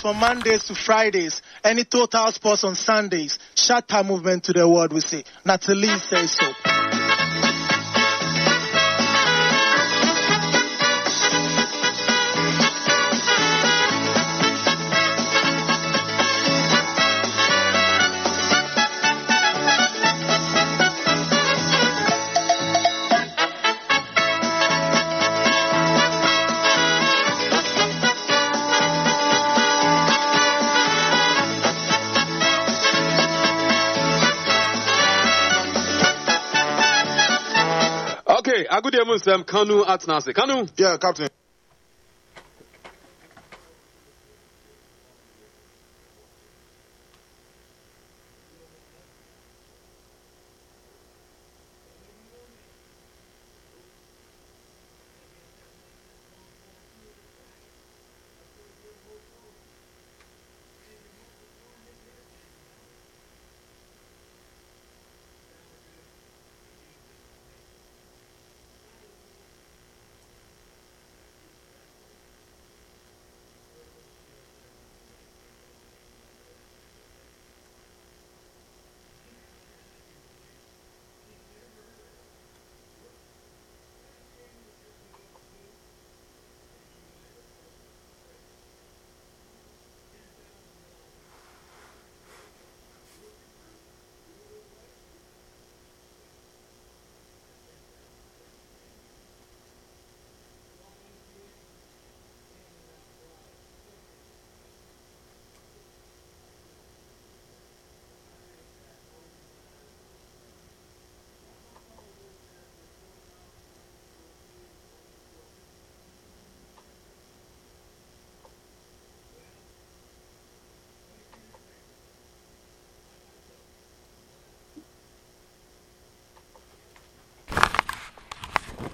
from Mondays to Fridays. Any total sports on Sundays. Shatter movement to the world, we say. Natalie says so. Okay, Agudia Musem, Kanu Atnase. Kanu, Yeah, Captain.